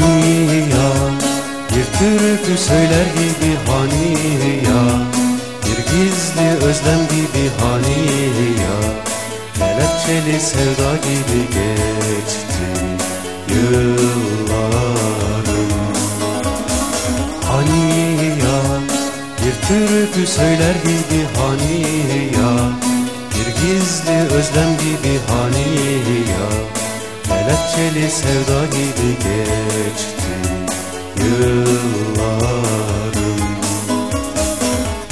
Hani ya? Bir türkü söyler gibi hani ya? Bir gizli özlem gibi hani ya? Kelepçeli sevda gibi geçti yıllarım. Hani ya? Bir türkü söyler gibi hani ya? Bir gizli özlem gibi hani ya Kelepçeli sevda gibi geçti yıllarım.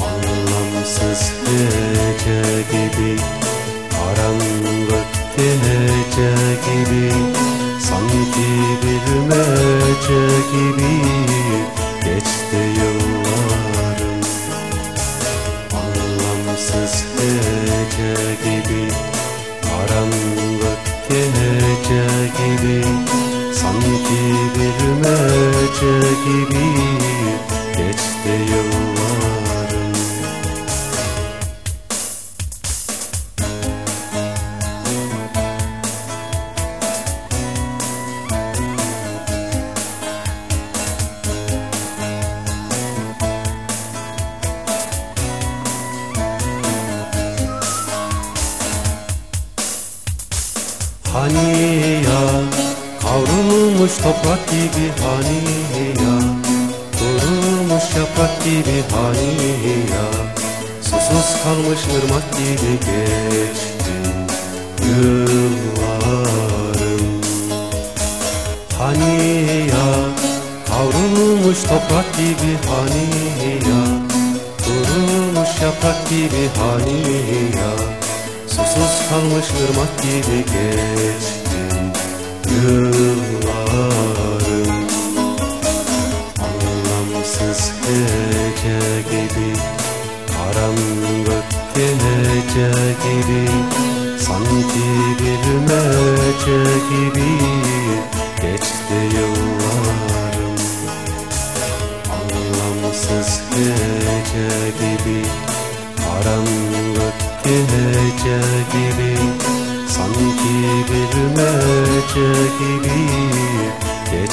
Anlamsız gece gibi Karanlık gece gibi Sanki bilmece gibi gibi Geçti yıllarım Hani ya kavrulmuş toprak gibi hani ya? Kurulmuş yaprak gibi hani ya? Susuz kalmış ırmak gibi geçti yıllarım. Hani ya? Kavrulmuş toprak gibi hani ya? Kurulmuş yaprak gibi hani ya? Susuz kalmış ırmak gibi geçti yıllarım Anlamsız gece gibi Karanlık gibi Sanki bilmece gibi Taşı gibi geç